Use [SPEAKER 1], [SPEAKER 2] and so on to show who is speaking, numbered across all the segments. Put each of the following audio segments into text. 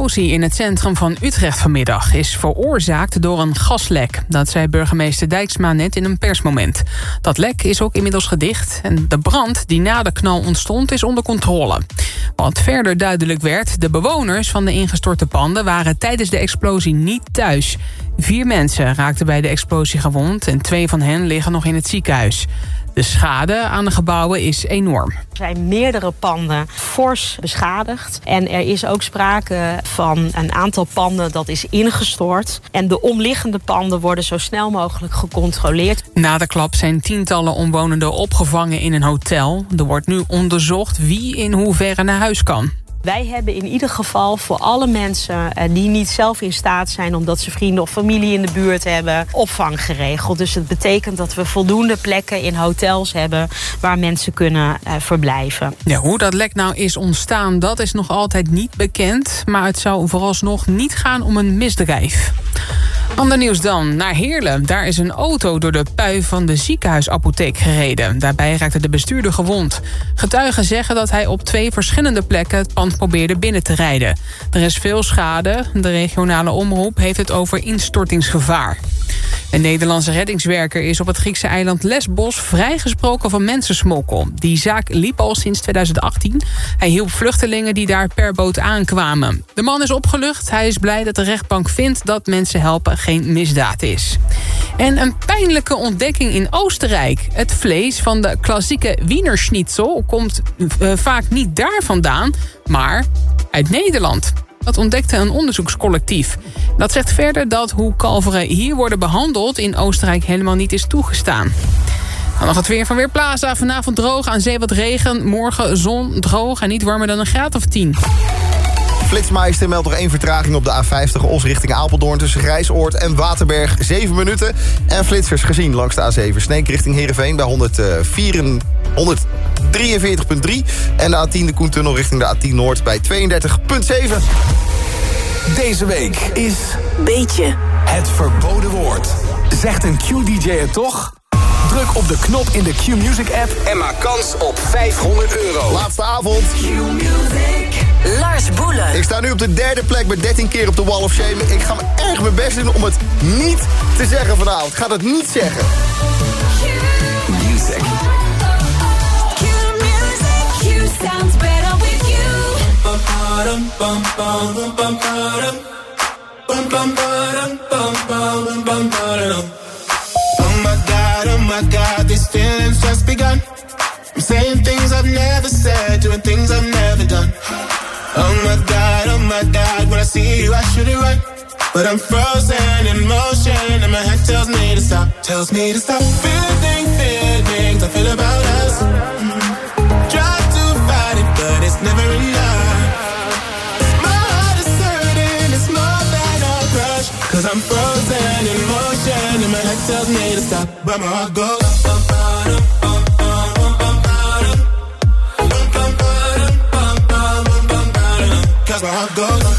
[SPEAKER 1] explosie in het centrum van Utrecht vanmiddag is veroorzaakt door een gaslek. Dat zei burgemeester Dijksma net in een persmoment. Dat lek is ook inmiddels gedicht en de brand die na de knal ontstond is onder controle. Wat verder duidelijk werd, de bewoners van de ingestorte panden waren tijdens de explosie niet thuis. Vier mensen raakten bij de explosie gewond en twee van hen liggen nog in het ziekenhuis. De schade aan de gebouwen is enorm.
[SPEAKER 2] Er zijn meerdere panden fors beschadigd. En er is ook sprake van een aantal panden dat is ingestort. En de omliggende panden worden zo snel mogelijk gecontroleerd.
[SPEAKER 1] Na de klap zijn tientallen omwonenden opgevangen in een hotel. Er wordt nu onderzocht wie in hoeverre naar huis kan.
[SPEAKER 2] Wij hebben in ieder geval voor alle mensen eh, die niet zelf in staat zijn... omdat ze vrienden of familie in de buurt hebben, opvang geregeld. Dus het betekent dat we voldoende plekken in hotels hebben... waar mensen kunnen uh, verblijven.
[SPEAKER 1] Ja, hoe dat lek nou is ontstaan, dat is nog altijd niet bekend. Maar het zou vooralsnog niet gaan om een misdrijf. Ander nieuws dan, naar Heerlen. Daar is een auto door de pui van de ziekenhuisapotheek gereden. Daarbij raakte de bestuurder gewond. Getuigen zeggen dat hij op twee verschillende plekken... het probeerde binnen te rijden. Er is veel schade. De regionale omroep heeft het over instortingsgevaar. Een Nederlandse reddingswerker is op het Griekse eiland Lesbos... vrijgesproken van mensensmokkel. Die zaak liep al sinds 2018. Hij hielp vluchtelingen die daar per boot aankwamen. De man is opgelucht. Hij is blij dat de rechtbank vindt dat mensen helpen geen misdaad is. En een pijnlijke ontdekking in Oostenrijk. Het vlees van de klassieke Wienerschnitzel komt uh, vaak niet daar vandaan... maar uit Nederland. Dat ontdekte een onderzoekscollectief. Dat zegt verder dat hoe kalveren hier worden behandeld... in Oostenrijk helemaal niet is toegestaan. Dan nog het weer van Weerplaza. Vanavond droog, aan zee wat regen. Morgen zon, droog en niet warmer dan een graad of 10.
[SPEAKER 3] Flitsmeister meldt nog één vertraging op de A50 Os richting Apeldoorn... tussen Grijsoord en Waterberg, 7 minuten. En flitsers gezien langs de A7 Sneek richting Heerenveen... bij 143,3 en de A10 de Koentunnel richting de A10 Noord bij 32,7.
[SPEAKER 4] Deze week is...
[SPEAKER 5] Beetje.
[SPEAKER 4] Het verboden woord. Zegt een Q-DJ het toch? Druk op de knop in de Q-Music app en maak kans op 500 euro.
[SPEAKER 3] Laatste avond.
[SPEAKER 5] Q-Music. Lars Boelen.
[SPEAKER 3] Ik sta nu op de derde plek met 13 keer op de Wall of Shame. Ik ga me erg mijn best doen om het niet te zeggen vanavond. Ik ga het niet zeggen.
[SPEAKER 5] Sounds better with you.
[SPEAKER 6] Oh my god, oh my god, these feelings just begun. I'm saying things I've never said, doing things I've never done. Oh my god, oh my god, when I see you, I should it right. But I'm frozen in motion, and my head tells me to stop, tells me to stop. Feeling, feelings I feel about us. It's never enough. My heart is hurting, it's more than a crush. Cause I'm frozen in motion, and my head tells me to stop, but my heart goes. Cause my heart goes.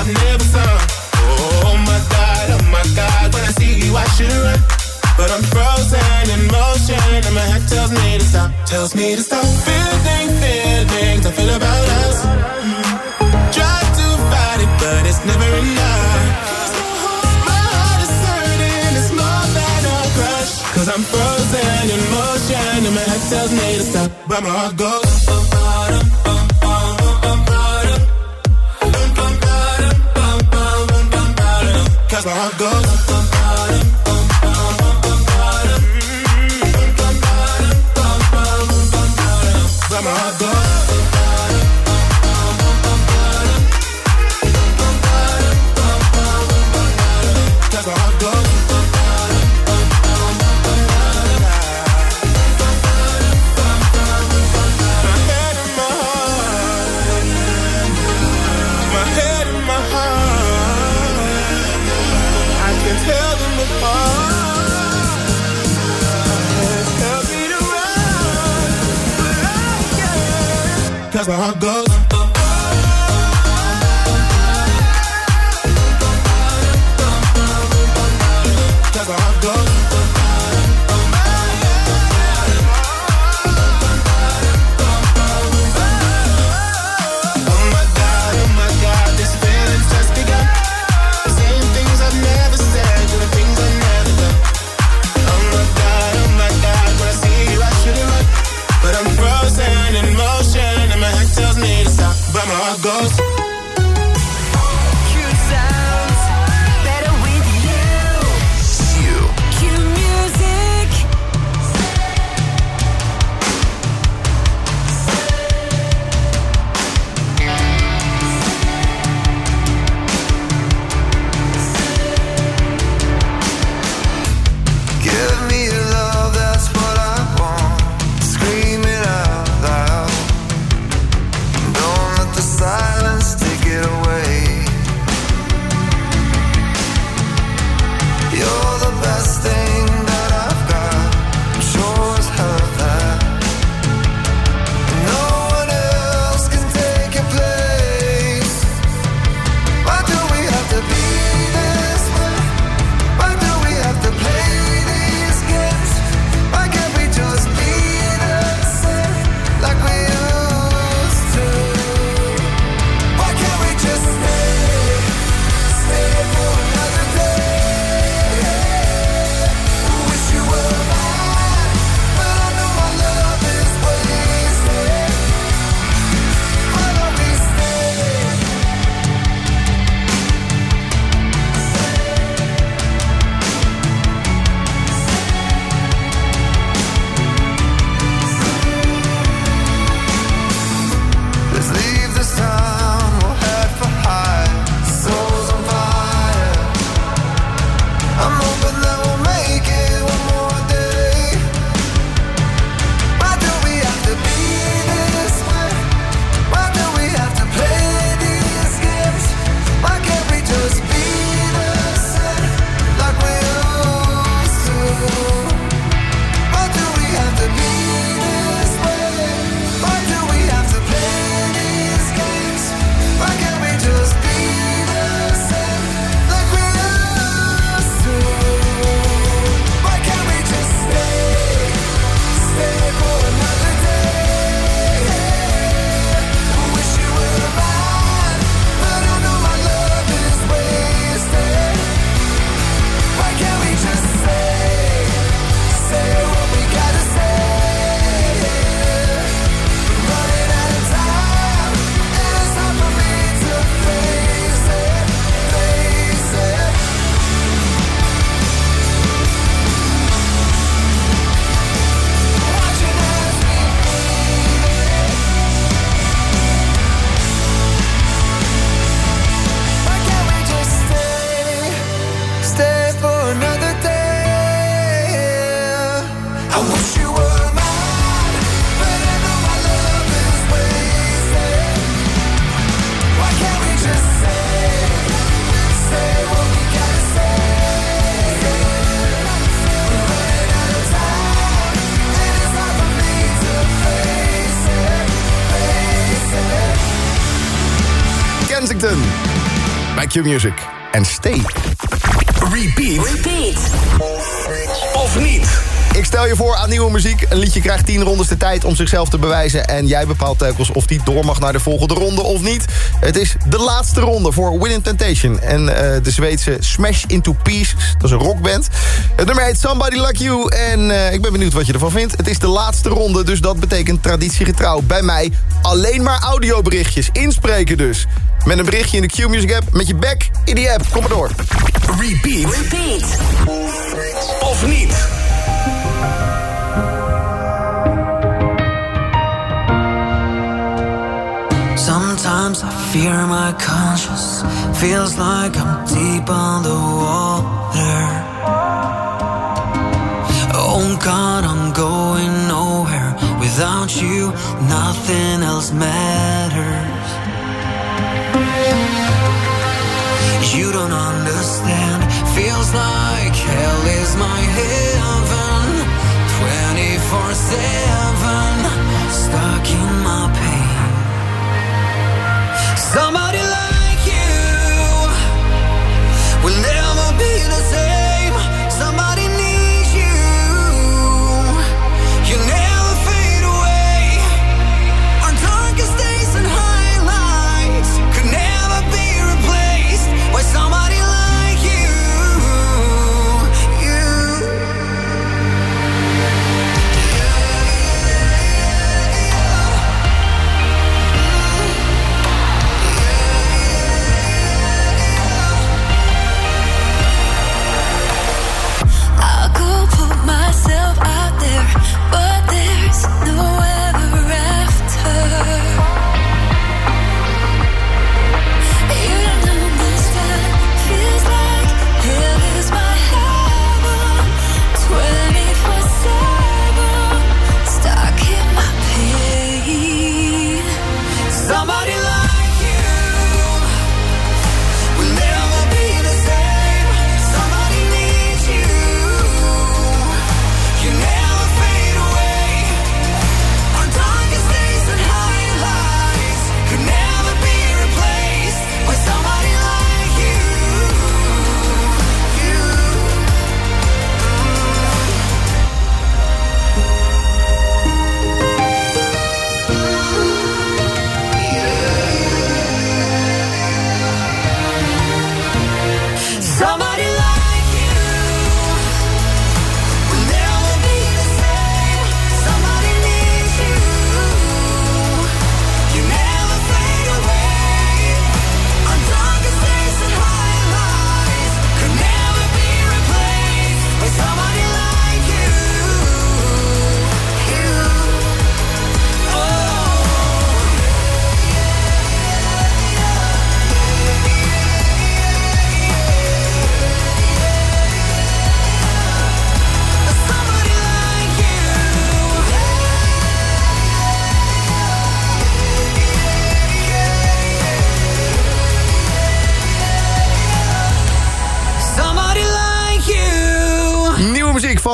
[SPEAKER 6] I've never sung. Oh my god, oh my god, when I see you I should run. But I'm frozen in motion and my head tells me to stop, tells me to stop. Feeling feelings I feel about us. Try to fight it, but it's never enough. My heart is hurting, it's more than a crush. Cause I'm frozen in motion and my head tells me to stop, but my heart goes.
[SPEAKER 3] Bij Q-Music. En stay.
[SPEAKER 4] Repeat
[SPEAKER 5] Repeat.
[SPEAKER 4] of niet?
[SPEAKER 3] Ik stel je voor aan nieuwe muziek. Een liedje krijgt 10 rondes de tijd om zichzelf te bewijzen. En jij bepaalt telkens of die door mag naar de volgende ronde of niet. Het is de laatste ronde voor Winning Temptation. En eh, de Zweedse Smash Into Pieces. Dat is een rockband. Het nummer heet Somebody Like You. En eh, ik ben benieuwd wat je ervan vindt. Het is de laatste ronde, dus dat betekent traditiegetrouw. Bij mij alleen maar audioberichtjes. Inspreken dus. Met een berichtje in de Q-Music app. Met je back in die app. Kom maar door.
[SPEAKER 4] Repeat
[SPEAKER 5] Repeat.
[SPEAKER 4] of niet?
[SPEAKER 7] Sometimes I fear my conscience feels like I'm deep underwater. Oh God, I'm going nowhere without you. Nothing else matters. Like hell is my heaven. 24 7, stuck in my pain. Somebody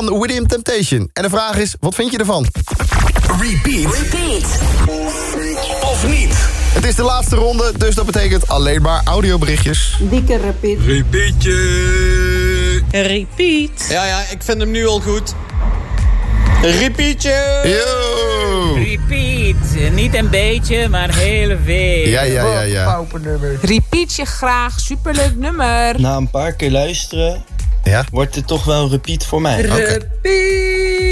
[SPEAKER 3] van William Temptation. En de vraag is, wat vind je ervan?
[SPEAKER 4] Repeat
[SPEAKER 5] Repeat.
[SPEAKER 4] of niet?
[SPEAKER 3] Het is de laatste ronde, dus dat betekent alleen maar audioberichtjes.
[SPEAKER 2] Dikke repeat.
[SPEAKER 8] Repeat.
[SPEAKER 9] Ja, ja, ik vind hem nu al goed. Repeatje!
[SPEAKER 3] Yo!
[SPEAKER 8] Repeat. Niet een beetje, maar heel veel.
[SPEAKER 3] Ja, ja, ja, ja.
[SPEAKER 1] Repeat je graag. Superleuk nummer.
[SPEAKER 10] Na een paar keer luisteren
[SPEAKER 3] Ja?
[SPEAKER 10] wordt het toch wel een repeat voor mij.
[SPEAKER 1] Repeat.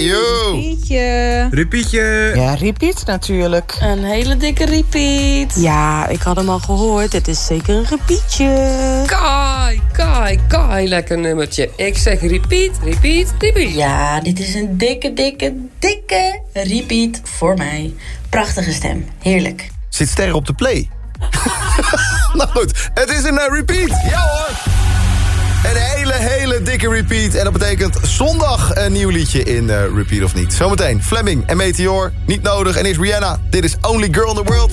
[SPEAKER 3] Yo!
[SPEAKER 1] Repeatje.
[SPEAKER 9] Repeatje!
[SPEAKER 8] Ja, repeat natuurlijk.
[SPEAKER 5] Een hele dikke repeat.
[SPEAKER 2] Ja, ik had hem al gehoord. Het is zeker een repeatje.
[SPEAKER 11] Kai, kai, kai, lekker nummertje. Ik zeg repeat, repeat, repeat.
[SPEAKER 5] Ja, dit is een dikke, dikke, dikke repeat voor mij. Prachtige stem. Heerlijk.
[SPEAKER 3] Zit sterren op de play. nou goed, het is een eh, repeat. Ja hoor! Een hele, hele dikke repeat. En dat betekent zondag een nieuw liedje in eh, Repeat of Niet. Zometeen Fleming en Meteor. Niet nodig. En is Rihanna. Dit is Only Girl in the World.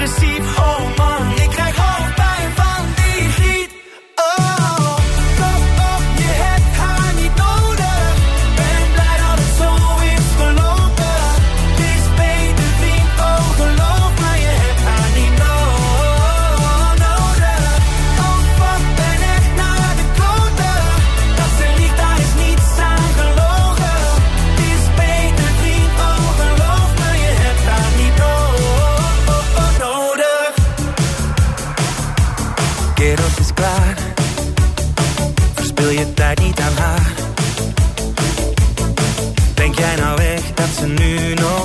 [SPEAKER 12] agressief. hope.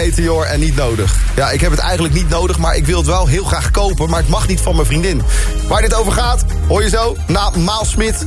[SPEAKER 3] Meteor en niet nodig. Ja, ik heb het eigenlijk niet nodig, maar ik wil het wel heel graag kopen... maar het mag niet van mijn vriendin. Waar dit over gaat, hoor je zo, na Maal Smit.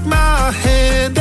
[SPEAKER 13] She took my hand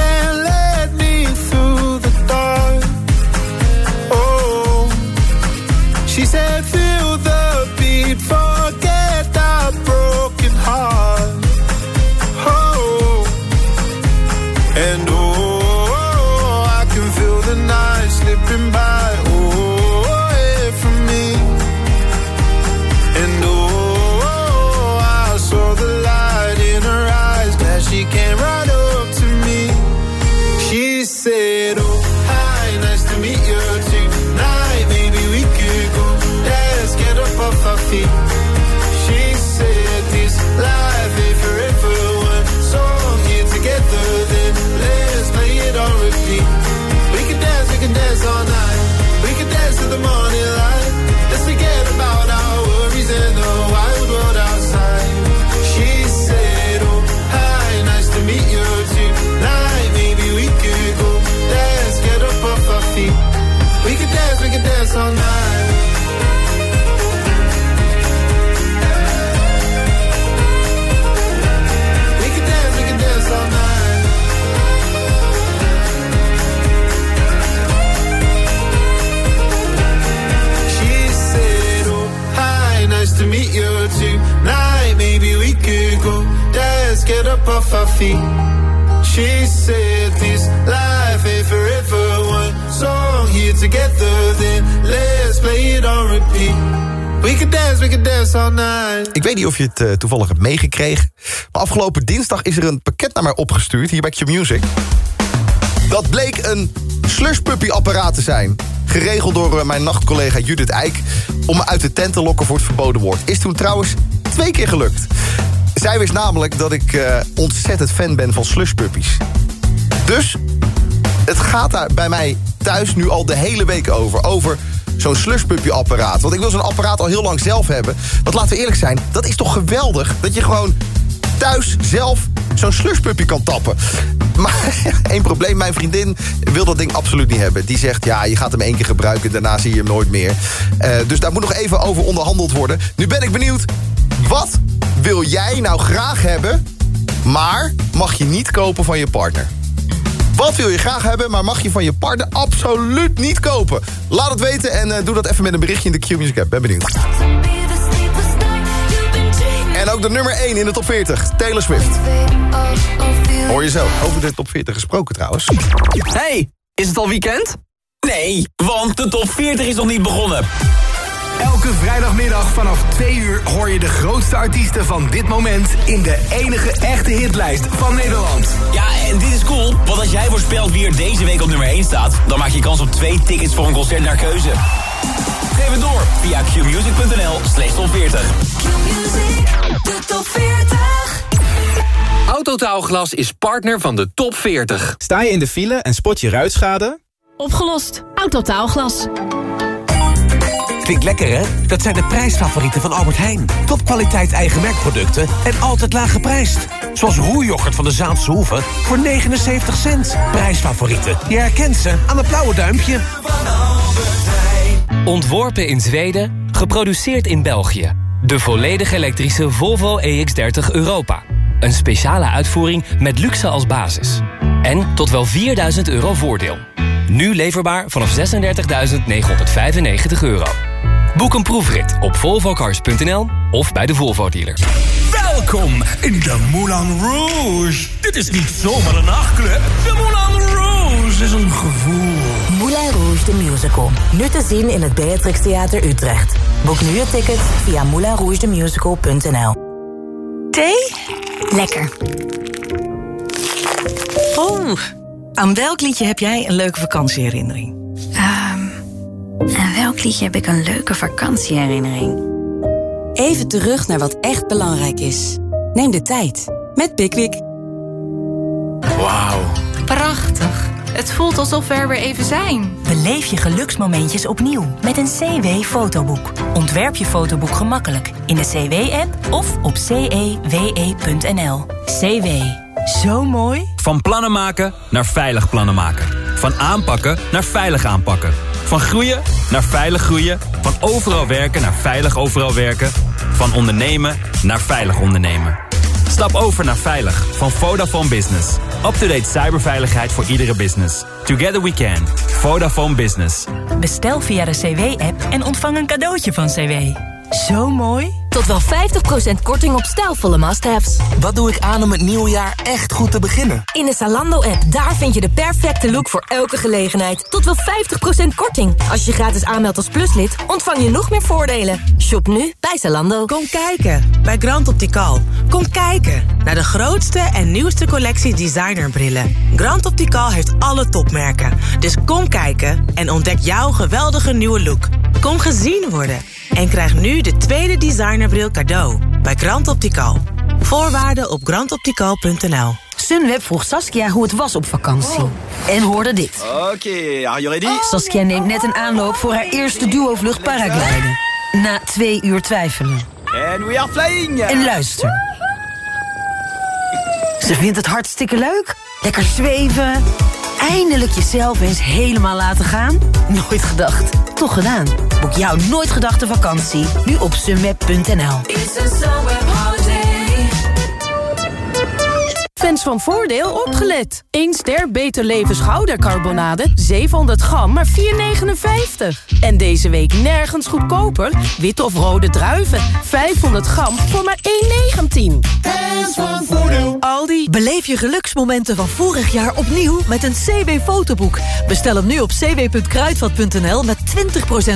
[SPEAKER 13] She said this life forever. Song here together, then let's play it on repeat. We could dance, we could dance all night.
[SPEAKER 3] Ik weet niet of je het eh, toevallig hebt meegekregen. Maar afgelopen dinsdag is er een pakket naar mij opgestuurd... hier bij Q-Music. Dat bleek een slushpuppy-apparaat te zijn. Geregeld door eh, mijn nachtcollega Judith Eijk... om me uit de tent te lokken voor het verboden woord. Is toen trouwens twee keer gelukt. Zij wist namelijk dat ik eh, ontzettend fan ben van slushpuppies. Dus het gaat daar bij mij thuis nu al de hele week over. Over zo'n slushpuppy-apparaat. Want ik wil zo'n apparaat al heel lang zelf hebben. Want laten we eerlijk zijn, dat is toch geweldig... dat je gewoon thuis zelf zo'n slushpuppy kan tappen. Maar één probleem, mijn vriendin wil dat ding absoluut niet hebben. Die zegt, ja, je gaat hem één keer gebruiken... daarna zie je hem nooit meer. Eh, dus daar moet nog even over onderhandeld worden. Nu ben ik benieuwd, wat wil jij nou graag hebben... maar mag je niet kopen van je partner? Wat wil je graag hebben, maar mag je van je partner absoluut niet kopen? Laat het weten en eh, doe dat even met een berichtje in de Q-Music app. Ben benieuwd. En ook de nummer 1 in de top 40, Taylor Swift. Hoor je zo. Over de top 40 gesproken trouwens.
[SPEAKER 14] Hey, is het al weekend? Nee, want de top 40 is nog niet begonnen.
[SPEAKER 15] Elke vrijdagmiddag vanaf 2 uur hoor je de grootste artiesten van dit moment... in de enige echte hitlijst van Nederland.
[SPEAKER 14] Ja, en dit is cool, want als jij voorspelt wie er deze week op nummer 1 staat... dan maak je kans op twee tickets voor een concert naar keuze. Geef het door via qmusic.nl slash top 40.
[SPEAKER 16] De top 40.
[SPEAKER 17] Autotaalglas is partner van de top 40.
[SPEAKER 18] Sta je in de file en spot je ruitschade?
[SPEAKER 19] Opgelost. Autotaalglas.
[SPEAKER 20] Klinkt lekker, hè? Dat zijn de prijsfavorieten van Albert Heijn. Topkwaliteit eigen merkproducten en altijd laag geprijsd. Zoals roerjoghurt van de Zaanse Hoeve voor 79 cent. Prijsfavorieten. Je herkent ze aan het blauwe duimpje.
[SPEAKER 21] Ontworpen in Zweden, geproduceerd in België. De volledig elektrische Volvo EX30 Europa. Een speciale uitvoering met luxe als basis. En tot wel 4000 euro voordeel. Nu leverbaar vanaf 36.995 euro. Boek een proefrit op volvocars.nl of bij de Volvo dealer.
[SPEAKER 22] Welkom in de Moulin Rouge. Dit is niet zomaar een nachtclub. De Moulin Rouge is een gevoel.
[SPEAKER 5] Moulin Rouge de Musical. Nu te zien in het Beatrix Theater Utrecht. Boek nu je ticket via moulinrougedemusical.nl
[SPEAKER 23] Thee? Lekker. Oh, aan welk liedje heb jij een leuke vakantieherinnering?
[SPEAKER 24] Aan welk liedje heb ik een leuke vakantieherinnering?
[SPEAKER 25] Even terug naar wat echt belangrijk is. Neem de tijd met Pickwick.
[SPEAKER 26] Wauw. Prachtig. Het voelt alsof we er weer even zijn.
[SPEAKER 5] Beleef je geluksmomentjes opnieuw met een CW-fotoboek. Ontwerp je fotoboek gemakkelijk in de CW-app of op cewe.nl. CW. Zo mooi.
[SPEAKER 27] Van plannen maken naar veilig plannen maken. Van aanpakken naar veilig aanpakken. Van groeien naar veilig groeien. Van overal werken naar veilig overal werken. Van ondernemen naar veilig ondernemen. Stap over naar Veilig van Vodafone Business. Up-to-date cyberveiligheid voor iedere business. Together we can. Vodafone Business.
[SPEAKER 5] Bestel via de CW-app en ontvang een cadeautje van CW. Zo mooi.
[SPEAKER 28] Tot wel 50% korting op stijlvolle must-haves.
[SPEAKER 20] Wat doe ik aan om het nieuwe jaar echt goed te beginnen?
[SPEAKER 28] In de Zalando-app, daar vind je de perfecte look voor elke gelegenheid. Tot wel 50% korting. Als je gratis aanmeldt als pluslid, ontvang je nog meer voordelen. Shop nu bij Zalando.
[SPEAKER 29] Kom kijken bij Grand Optical. Kom kijken naar de grootste en nieuwste collectie designerbrillen. Grand Optical heeft alle topmerken. Dus kom kijken en ontdek jouw geweldige nieuwe look. Kom gezien worden en krijg nu de tweede designerbril cadeau bij Grand Optical. Voorwaarden op grandoptical.nl
[SPEAKER 28] Sunweb vroeg Saskia hoe het was op vakantie. En hoorde dit.
[SPEAKER 30] Oké, are you ready?
[SPEAKER 28] Saskia neemt net een aanloop voor haar eerste duo-vlucht paragliden. Na twee uur twijfelen.
[SPEAKER 30] And we are flying!
[SPEAKER 28] En luister. Ze vindt het hartstikke leuk. Lekker zweven. Eindelijk jezelf eens helemaal laten gaan. Nooit gedacht. Toch gedaan. Boek jouw nooit gedachte vakantie. Nu op sunweb.nl.
[SPEAKER 31] Fans van Voordeel opgelet. 1 ster Beter Leven schoudercarbonade, 700 gram, maar 4,59. En deze week nergens goedkoper. Witte of rode druiven, 500 gram voor maar 1,19.
[SPEAKER 32] Fans van Voordeel.
[SPEAKER 31] Aldi.
[SPEAKER 33] Beleef je geluksmomenten van vorig jaar opnieuw met een CW-fotoboek. Bestel hem nu op cw.kruidvat.nl met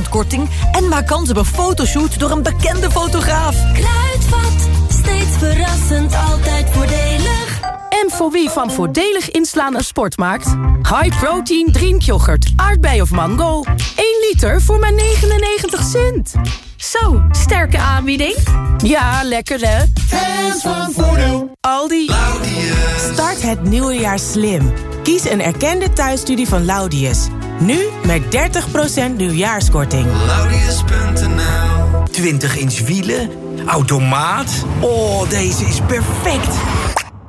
[SPEAKER 33] 20% korting... en maak kans op een fotoshoot door een bekende fotograaf.
[SPEAKER 16] Kruidvat, steeds verrassend, altijd voordelig.
[SPEAKER 31] En voor wie van voordelig inslaan een sport maakt? High protein drinkyoghurt, aardbei of mango. 1 liter voor maar 99 cent. Zo, sterke aanbieding. Ja, lekker hè?
[SPEAKER 32] Fans van Voordeel.
[SPEAKER 31] Aldi.
[SPEAKER 29] Start het nieuwe jaar slim. Kies een erkende thuisstudie van Laudius. Nu met 30% nieuwjaarskorting.
[SPEAKER 15] Laudius.nl 20 inch wielen, automaat. Oh, deze is perfect.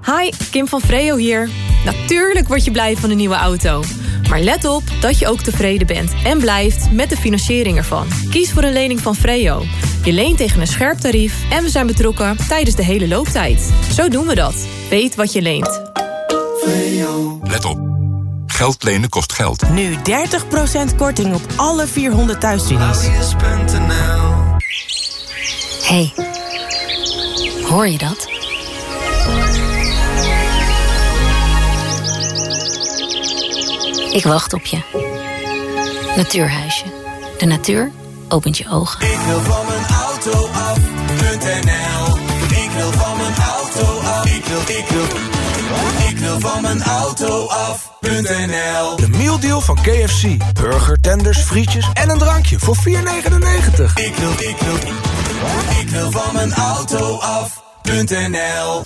[SPEAKER 26] Hi, Kim van Freo hier. Natuurlijk word je blij van een nieuwe auto. Maar let op dat je ook tevreden bent en blijft met de financiering ervan. Kies voor een lening van Freo. Je leent tegen een scherp tarief en we zijn betrokken tijdens de hele looptijd. Zo doen we dat. Weet wat je leent.
[SPEAKER 34] Let op. Geld lenen kost geld.
[SPEAKER 29] Nu 30% korting op alle 400 thuisstudies.
[SPEAKER 35] hey, hoor je dat? Ik wacht op je. Natuurhuisje. De natuur opent je ogen.
[SPEAKER 32] Ik wil van mijn auto af.nl Ik wil van mijn auto af. Ik wil, ik wil, ik wil van mijn auto af.nl
[SPEAKER 15] De mealdeal van KFC. Burger, tenders, frietjes en een drankje voor 4,99.
[SPEAKER 32] Ik wil, ik wil, ik wil van mijn auto af.nl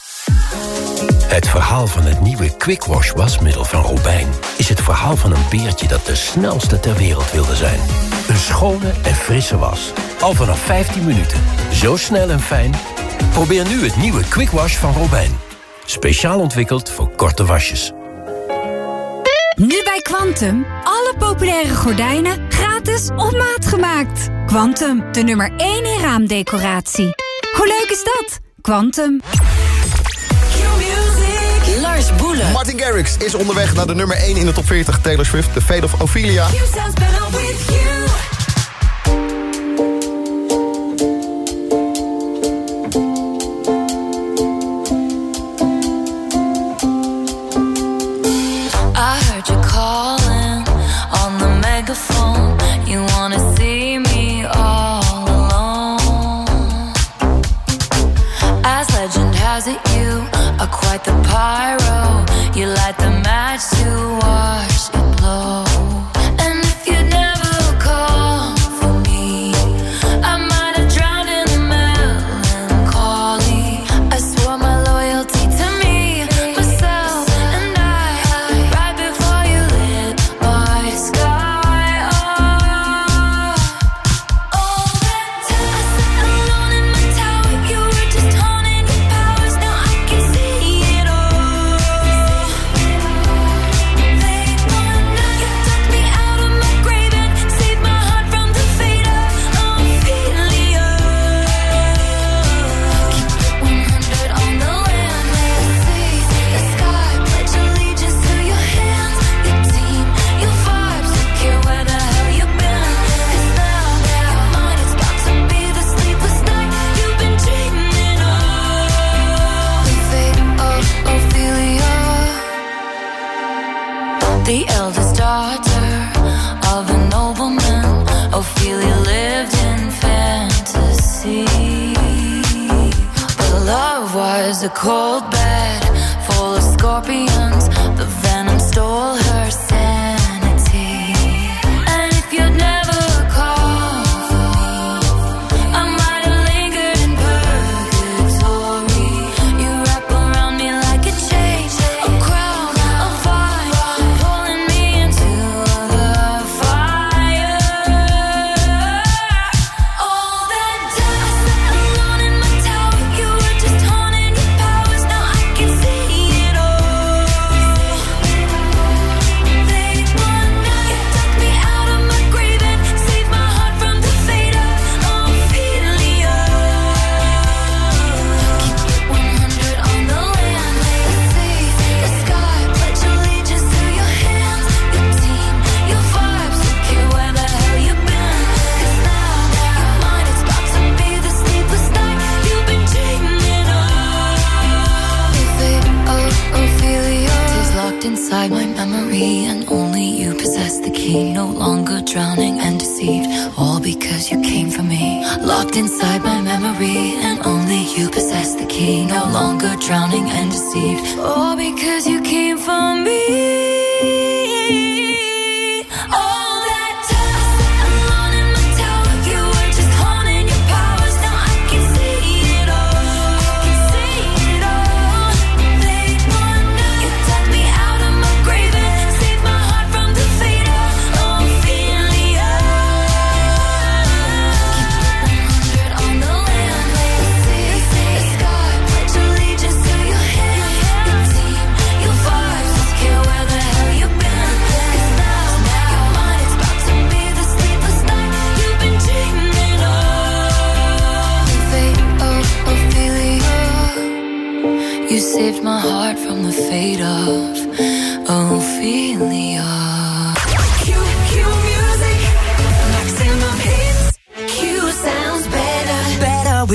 [SPEAKER 36] Het verhaal van het nieuwe Quick Wash wasmiddel van Robijn... is het verhaal van een beertje dat de snelste ter wereld wilde zijn. Een schone en frisse was. Al vanaf 15 minuten. Zo snel en fijn. Probeer nu het nieuwe Quick Wash van Robijn. Speciaal ontwikkeld voor korte wasjes.
[SPEAKER 24] Nu bij Quantum. Alle populaire gordijnen gratis op maat gemaakt. Quantum, de nummer 1 in raamdecoratie. Hoe leuk is dat? Quantum.
[SPEAKER 37] Lars Boelen. Martin Garrix is onderweg naar de nummer 1 in de top 40. Taylor Swift,
[SPEAKER 16] The Fate of Ophelia.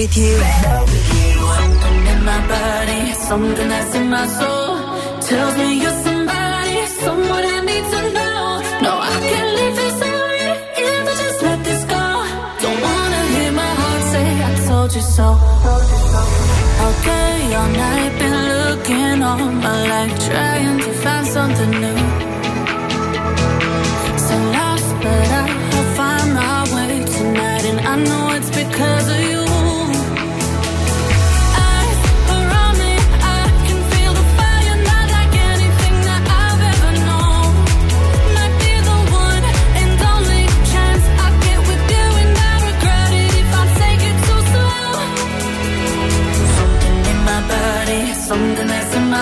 [SPEAKER 16] With you. Something in my body, something that's in my soul, tells me you're somebody, someone I need to know. No, I can't leave this alone if I just let this go. Don't wanna hear my heart say I told you so. Okay, all night been looking all my life, trying to find something new. So lost, but I'll find my way tonight, and I know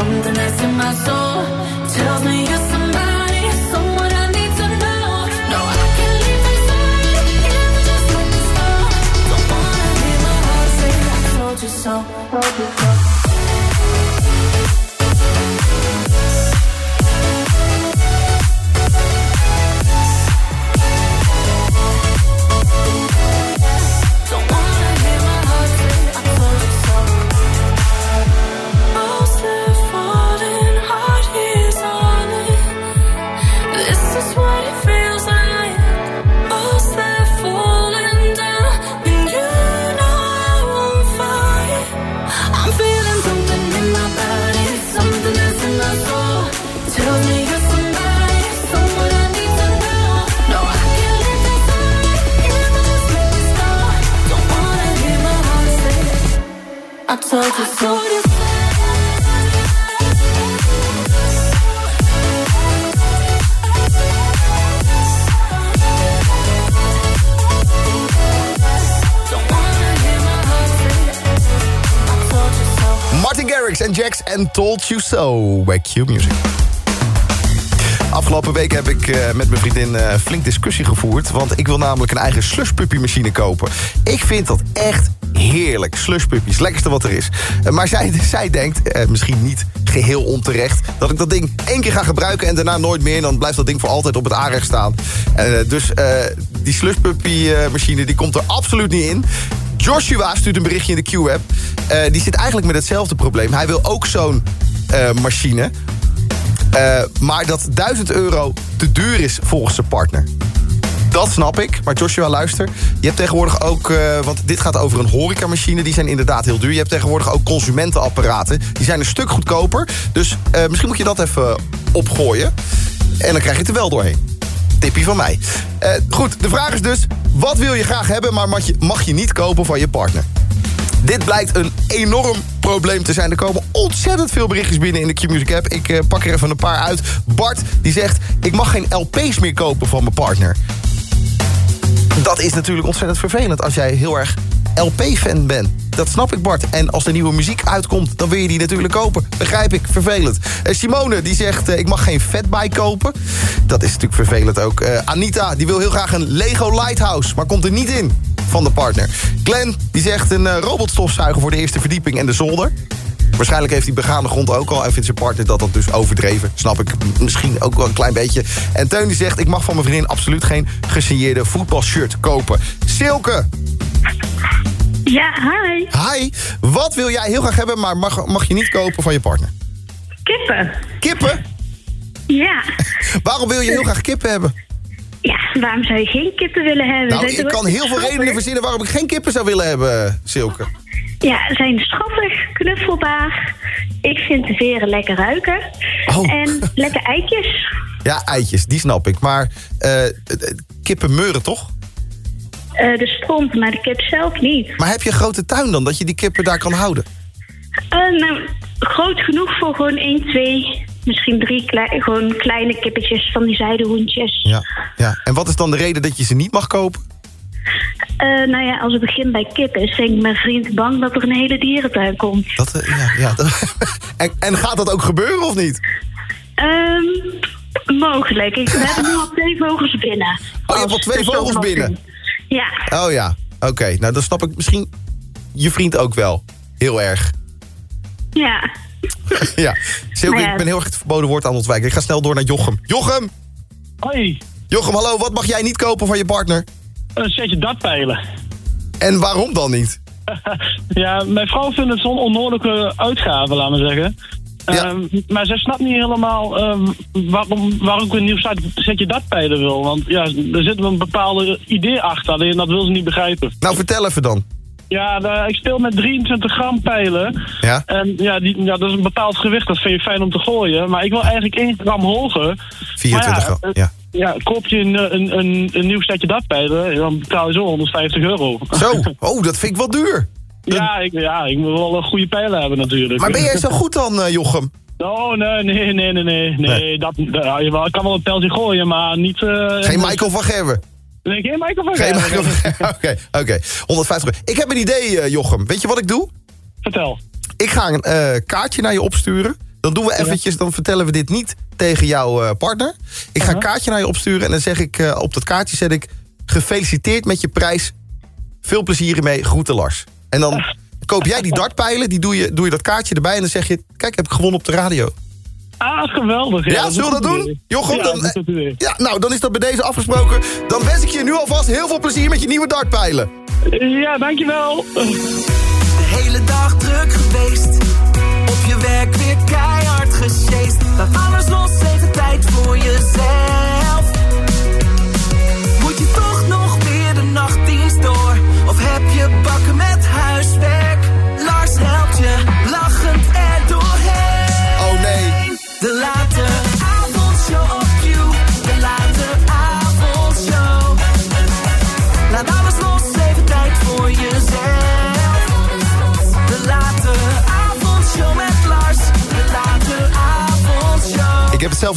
[SPEAKER 16] something that's in my soul, tells me you're somebody, someone I need to know. No, I can't leave this. Don't wanna my heart say I. Told you so. Told You So
[SPEAKER 3] bij Q Music. Afgelopen week heb ik eh, met mijn vriendin eh, flink discussie gevoerd... want ik wil namelijk een eigen slushpuppy-machine kopen. Ik vind dat echt heerlijk. Slushpuppies, lekkerste wat er is. Eh, maar zij, zij denkt, misschien niet geheel onterecht... dat ik dat ding één keer ga gebruiken en daarna nooit meer... en dan blijft dat ding voor altijd op het aanrecht staan. Dus die slushpuppy-machine die komt er absoluut niet in... Joshua stuurt een berichtje in de Q-app. Eh, die zit eigenlijk met hetzelfde probleem. Hij wil ook zo'n eh, machine. Eh, maar dat 1000 euro te duur is volgens zijn partner. Dat snap ik, maar Joshua, luister. Je hebt tegenwoordig ook, want dit gaat over een horecamachine... die zijn inderdaad heel duur. Je hebt tegenwoordig ook consumentenapparaten. Die zijn een stuk goedkoper. Dus misschien moet je dat even opgooien. En dan krijg je het er wel doorheen. Tippie van mij. Eh, goed, de vraag is dus... wat wil je graag hebben, maar mag je, mag je niet kopen van je partner? Dit blijkt een enorm probleem te zijn. Er komen ontzettend veel berichtjes binnen in de Q-Music app. Ik eh, pak er even een paar uit. Bart, die zegt... ik mag geen LP's meer kopen van mijn partner. Dat is natuurlijk ontzettend vervelend als jij heel erg LP-fan bent. Dat snap ik, Bart. En als er nieuwe muziek uitkomt, dan wil je die natuurlijk kopen. Begrijp ik, vervelend. Eh, Simone, die zegt, eh, ik mag geen fatbike kopen. Dat is natuurlijk vervelend ook. Eh, Anita, die wil heel graag een Lego Lighthouse, maar komt er niet in van de partner. Glenn, die zegt een robotstofzuiger voor de eerste verdieping en de zolder. Waarschijnlijk heeft hij begaande grond ook al... en vindt zijn partner dat dat dus overdreven. Snap ik misschien ook wel een klein beetje. En Teun die zegt... ik mag van mijn vriendin absoluut geen gesigneerde voetbalshirt kopen. Silke!
[SPEAKER 38] Ja, hi.
[SPEAKER 3] Hi, wat wil jij heel graag hebben... maar mag, mag je niet kopen van je partner?
[SPEAKER 38] Kippen.
[SPEAKER 3] Kippen?
[SPEAKER 38] Ja.
[SPEAKER 3] Waarom wil je heel graag kippen hebben?
[SPEAKER 38] Ja, waarom zou je geen kippen willen hebben?
[SPEAKER 3] Nou, ik kan heel veel redenen verzinnen... waarom ik geen kippen zou willen hebben, Silke.
[SPEAKER 38] Ja, ze zijn schattig, knuffelbaar. Ik vind de veren lekker ruiken.
[SPEAKER 3] Oh.
[SPEAKER 38] En lekker eitjes.
[SPEAKER 3] Ja, eitjes, die snap ik. Maar eh, eh, kippen meuren toch?
[SPEAKER 38] Eh, de stront, maar de kip zelf niet.
[SPEAKER 3] Maar heb je een grote tuin dan, dat je die kippen daar kan houden?
[SPEAKER 38] Eh, nou, groot genoeg voor gewoon 1, 2, misschien drie klei- gewoon kleine kippetjes van die zijdehoentjes.
[SPEAKER 3] Ja, ja. En wat is dan de reden dat je ze niet mag kopen?
[SPEAKER 38] Eh, nou ja, als het begint bij kippen is denk ik mijn vriend bang dat er een hele dierentuin komt.
[SPEAKER 3] Dat, ja, ja, en, en gaat dat ook gebeuren of niet?
[SPEAKER 38] Ehm, mogelijk. Ik, we hebben nu al twee vogels binnen.
[SPEAKER 3] Oh, je hebt al
[SPEAKER 38] Als
[SPEAKER 3] twee vogels binnen?
[SPEAKER 38] Ja.
[SPEAKER 3] Oh ja, oké. Nou, dan snap ik misschien je vriend ook wel. Heel erg.
[SPEAKER 38] Ja.
[SPEAKER 3] ja. Silke,
[SPEAKER 38] ja.
[SPEAKER 3] ik ben heel erg het verboden woord aan het ontwijken. Ik ga snel door naar Jochem. Jochem!
[SPEAKER 39] Hoi.
[SPEAKER 3] Jochem, hallo. Wat mag jij niet kopen van je partner?
[SPEAKER 39] Een setje dartpijlen.
[SPEAKER 3] En waarom dan niet?
[SPEAKER 39] Ja, mijn vrouw vindt het zo'n onnodige uitgave, laat maar zeggen. Ehm, maar zij snapt niet helemaal ehm, waarom, waarom ik een nieuw set- setje dartpijlen wil. Want ja, er zit een bepaalde idee achter, alleen dat wil ze niet begrijpen.
[SPEAKER 3] Nou, vertel even dan.
[SPEAKER 39] Ja, ik speel met 23 gram pijlen.
[SPEAKER 3] Ja?
[SPEAKER 39] En ja, die, ja, dat is een bepaald gewicht, dat vind je fijn om te gooien. Maar ik wil eigenlijk 1 gram hoger.
[SPEAKER 3] 24
[SPEAKER 39] Maar
[SPEAKER 3] gram,
[SPEAKER 39] eh,
[SPEAKER 3] ja.
[SPEAKER 39] Ja, koop je een, een, een, een nieuw setje dartpijlen, dan betaal je zo 150 euro.
[SPEAKER 3] Zo, oh, dat vind ik wel duur.
[SPEAKER 39] Ja, ik, ja, ik moet wel een goede pijlen hebben natuurlijk.
[SPEAKER 3] Maar ben jij zo goed dan, eh, Jochem?
[SPEAKER 39] Oh, nee, nee, nee, nee, nee. nee. Dat, kan wel een pijltje gooien, maar niet... eh,
[SPEAKER 3] Geen Michael van Gerwen?
[SPEAKER 39] Nee, geen Michael van
[SPEAKER 3] Geen
[SPEAKER 39] Gerwen.
[SPEAKER 3] Michael van Gerwen. Oké, oké. 150 euro. Ik heb een idee, eh, Jochem. Weet je wat ik doe?
[SPEAKER 39] Vertel.
[SPEAKER 3] Ik ga een kaartje naar je opsturen. Dan doen we eventjes, dan vertellen we dit niet tegen jouw partner. Ik ga een kaartje naar je opsturen en dan zeg ik op dat kaartje zet ik... gefeliciteerd met je prijs. Veel plezier ermee. Groeten Lars. En dan koop jij die dartpijlen, die doe je, doe je dat kaartje erbij... en dan zeg je, kijk, heb ik gewonnen op de radio.
[SPEAKER 39] Ah, geweldig.
[SPEAKER 3] Ja,
[SPEAKER 39] dat
[SPEAKER 3] zullen we dat doen? Jochem,
[SPEAKER 39] Ja,
[SPEAKER 3] dan, ja, nou, dan is dat bij deze afgesproken. Dan wens ik je nu alvast heel veel plezier met je nieuwe dartpijlen.
[SPEAKER 39] Ja, dankjewel.
[SPEAKER 40] De hele dag druk geweest. Op je werk weer keihard gesjeest. Laat alles los, even tijd voor jezelf.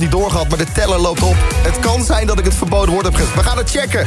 [SPEAKER 3] Niet doorgehad, maar de teller loopt op. Het kan zijn dat ik het verboden woord heb gezegd. We gaan het checken.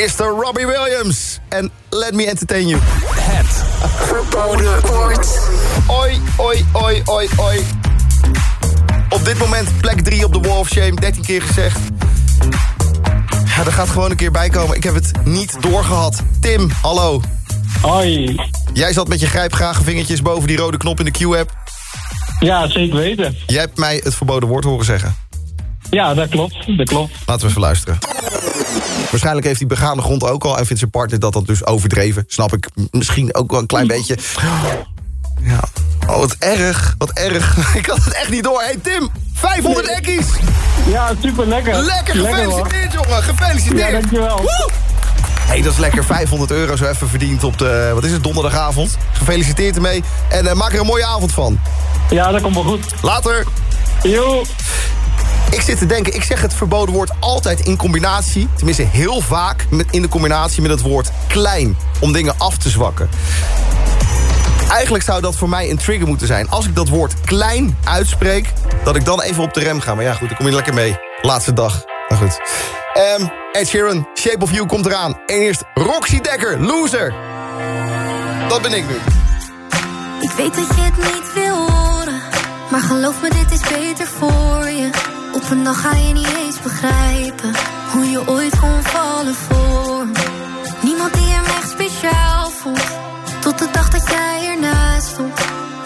[SPEAKER 3] Mr. Robbie Williams. En Let Me Entertain You.
[SPEAKER 41] Het verboden woord.
[SPEAKER 3] Oi, oi, oi, oi, oi. Op dit moment plek 3 op de Wall of Shame. 13 keer gezegd. Ja, er gaat gewoon een keer bij komen. Ik heb het niet doorgehad. Tim, hallo.
[SPEAKER 39] Hoi.
[SPEAKER 3] Jij zat met je grijpgrage vingertjes boven die rode knop in de Q-app.
[SPEAKER 39] Ja, zeker weten.
[SPEAKER 3] Jij hebt mij het verboden woord horen zeggen.
[SPEAKER 39] Ja, dat klopt. Dat klopt.
[SPEAKER 3] Laten we even luisteren. Waarschijnlijk heeft hij begaande grond ook al... en vindt zijn partner dat dan dus overdreven. Snap ik misschien ook wel een klein beetje. Ja. Oh, wat erg. Wat erg. Ik had het echt niet door. hey, Tim, 500
[SPEAKER 39] Nee.
[SPEAKER 3] ekkies.
[SPEAKER 39] Ja, super lekker.
[SPEAKER 3] Lekker, gefeliciteerd, jongen. Gefeliciteerd.
[SPEAKER 39] Ja, dankjewel.
[SPEAKER 3] Woe! hey, dat is lekker. 500 euro zo even verdiend op de, wat is het, donderdagavond. Gefeliciteerd ermee. En eh, maak er een mooie avond van.
[SPEAKER 39] Ja, dat komt wel goed.
[SPEAKER 3] Later.
[SPEAKER 39] Yo.
[SPEAKER 3] Ik zit te denken, ik zeg het verboden woord altijd in combinatie... tenminste heel vaak met, in de combinatie met het woord klein... om dingen af te zwakken. Eigenlijk zou dat voor mij een trigger moeten zijn. Als ik dat woord klein uitspreek, dat ik dan even op de rem ga. Maar ja, goed, dan kom je lekker mee. Laatste dag. Nou goed. Ehm Ed Sheeran, Shape of You komt eraan. En eerst Roxy Dekker, Loser. Dat ben ik nu.
[SPEAKER 16] Ik weet dat je het niet wil horen, maar geloof me, dit is beter voor je. Op een ga je niet eens begrijpen hoe je ooit kon vallen voor. Niemand die hem echt speciaal vond, tot de dag dat jij ernaast stond.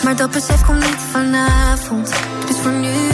[SPEAKER 16] Maar dat besef komt niet vanavond, dus voor nu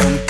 [SPEAKER 42] Come,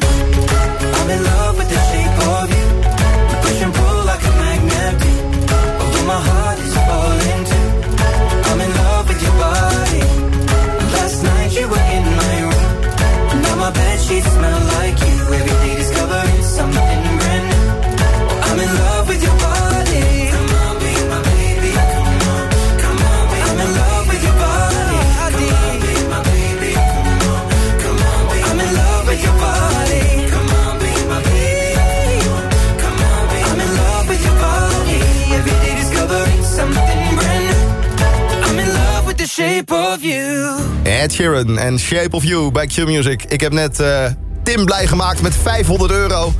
[SPEAKER 3] Sheeran en Shape of You bij Q-Music. Ik heb net eh, Tim blij gemaakt met 500 euro.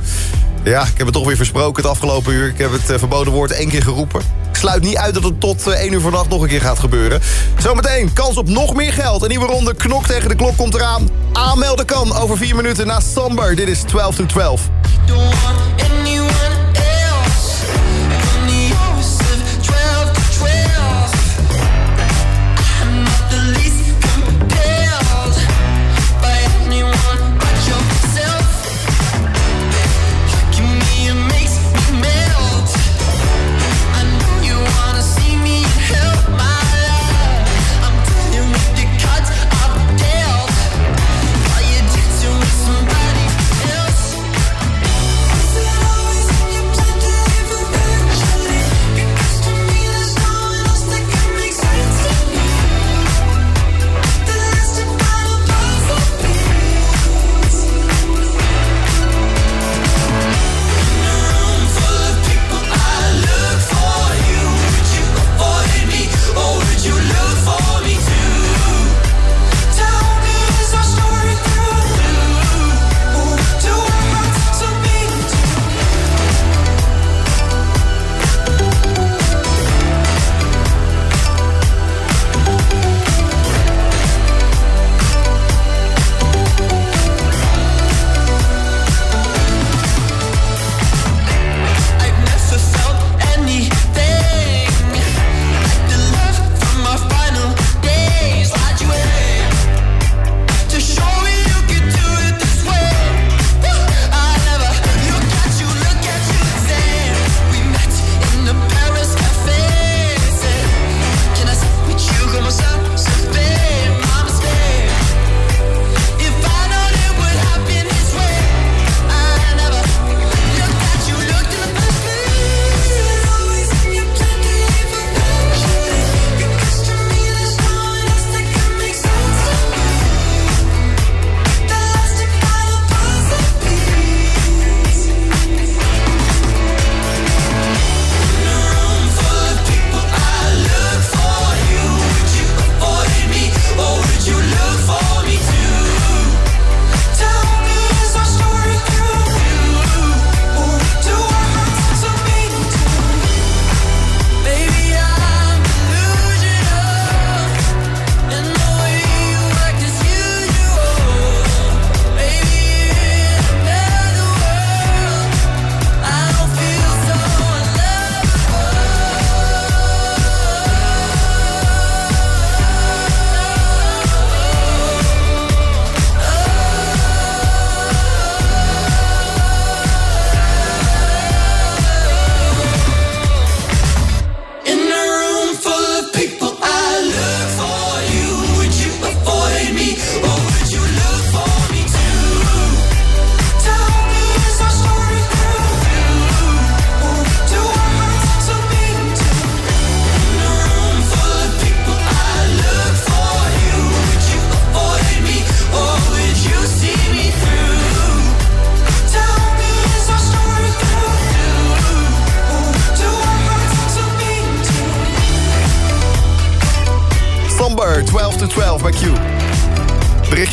[SPEAKER 3] Ja, ik heb het toch weer versproken het afgelopen uur. Ik heb het eh, verboden woord één keer geroepen. Ik sluit niet uit dat het tot eh, 1 uur vannacht nog een keer gaat gebeuren. Zometeen kans op nog meer geld. Een nieuwe ronde knok tegen de klok komt eraan. Aanmelden kan over 4 minuten na Samber. Dit is 12 to 12.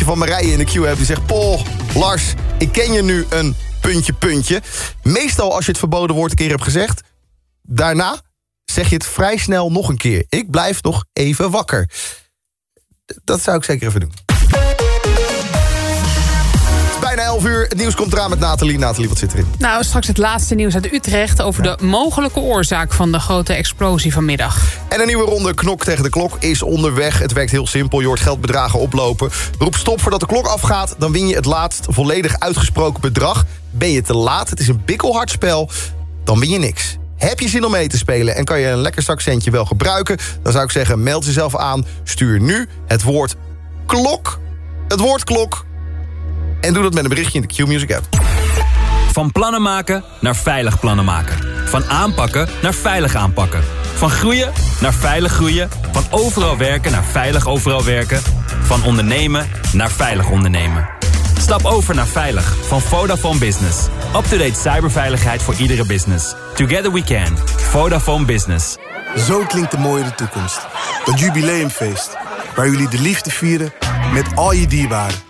[SPEAKER 3] Van Marije in de Q-app die zegt... Paul, Lars, ik ken je nu een puntje, puntje. Meestal als je het verboden woord een keer hebt gezegd... daarna zeg je het vrij snel nog een keer. Ik blijf nog even wakker. Dat zou ik zeker even doen. Bijna 11 uur. Het nieuws komt eraan met Nathalie. Nathalie, wat zit erin?
[SPEAKER 43] Nou, straks het laatste nieuws uit Utrecht... over de mogelijke oorzaak van de grote explosie vanmiddag.
[SPEAKER 3] En een nieuwe ronde Knok tegen de klok is onderweg. Het werkt heel simpel. Je hoort geldbedragen oplopen. Roep stop voordat de klok afgaat. Dan win je het laatst volledig uitgesproken bedrag. Ben je te laat, het is een bikkelhard spel... dan win je niks. Heb je zin om mee te spelen en kan je een lekker zakcentje wel gebruiken... dan zou ik zeggen, meld jezelf aan. Stuur nu het woord klok. Het woord klok. En doe dat met een berichtje in de Q-Music app.
[SPEAKER 27] Van plannen maken naar veilig plannen maken. Van aanpakken naar veilig aanpakken. Van groeien naar veilig groeien. Van overal werken naar veilig overal werken. Van ondernemen naar veilig ondernemen. Stap over naar Veilig van Vodafone Business. Up-to-date cyberveiligheid voor iedere business. Together we can. Vodafone Business.
[SPEAKER 15] Zo klinkt de mooie toekomst. Dat jubileumfeest. Waar jullie de liefde vieren met al je dierbaren.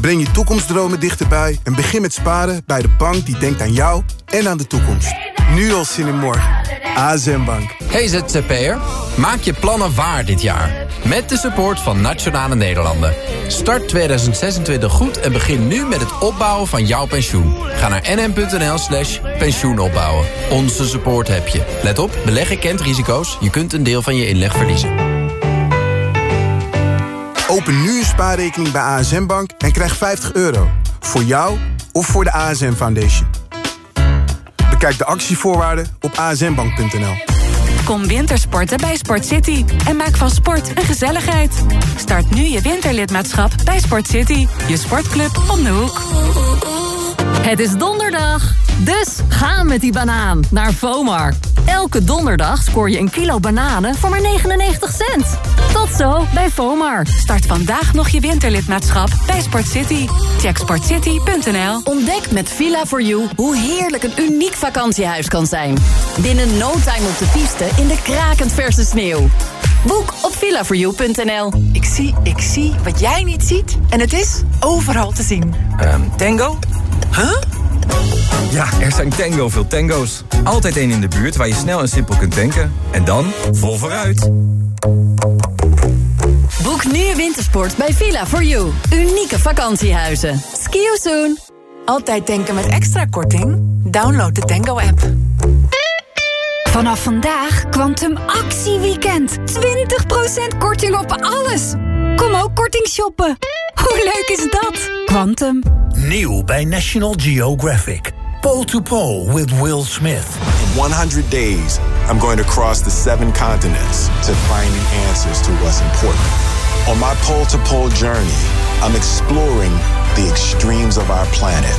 [SPEAKER 15] Breng je toekomstdromen dichterbij en begin met sparen bij de bank die denkt aan jou en aan de toekomst. Nu al zin in morgen. ASM Bank.
[SPEAKER 44] Hey ZZP'er, maak je plannen waar dit jaar. Met de support van Nationale Nederlanden. Start 2026 goed en begin nu met het opbouwen van jouw pensioen. Ga naar nm.nl slash pensioenopbouwen. Onze support heb je. Let op, beleggen kent risico's. Je kunt een deel van je inleg verliezen.
[SPEAKER 15] Open nu een spaarrekening bij ASM Bank en krijg 50 euro. Voor jou of voor de ASM Foundation. Bekijk de actievoorwaarden op asmbank.nl.
[SPEAKER 45] Kom wintersporten bij Sport City en maak van sport een gezelligheid. Start nu je winterlidmaatschap bij Sport City, je sportclub om de hoek.
[SPEAKER 33] Het is donderdag, dus ga met die banaan naar Vomar. Elke donderdag scoor je een kilo bananen voor maar 99 cent. Tot zo bij Vomar.
[SPEAKER 45] Start vandaag nog je winterlidmaatschap bij Sport City. Check sportcity.nl.
[SPEAKER 33] Ontdek met Villa4You hoe heerlijk een uniek vakantiehuis kan zijn. Binnen no time op de piste in de krakend verse sneeuw. Boek op villa4you.nl.
[SPEAKER 46] Ik zie, ik zie wat jij niet ziet. En het is overal te zien.
[SPEAKER 27] Ehm, tango?
[SPEAKER 46] Huh?
[SPEAKER 27] Ja, er zijn tango veel tango's. Altijd één in de buurt waar je snel en simpel kunt tanken. En dan vol vooruit.
[SPEAKER 33] Boek nu wintersport bij Villa4You. Unieke vakantiehuizen. Ski you soon.
[SPEAKER 46] Altijd denken met extra korting? Download de Tango-app.
[SPEAKER 24] Vanaf vandaag Quantum Actieweekend. 20% korting op alles. Kom ook korting shoppen. Hoe leuk is dat? Quantum.
[SPEAKER 47] Nieuw bij National Geographic. Pole to Pole with Will Smith.
[SPEAKER 48] In 100 days, I'm going to cross the seven continents to find the answers to what's important. On my pole to pole journey, I'm exploring the extremes of our planet